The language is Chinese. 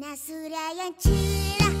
那苏来呀去啦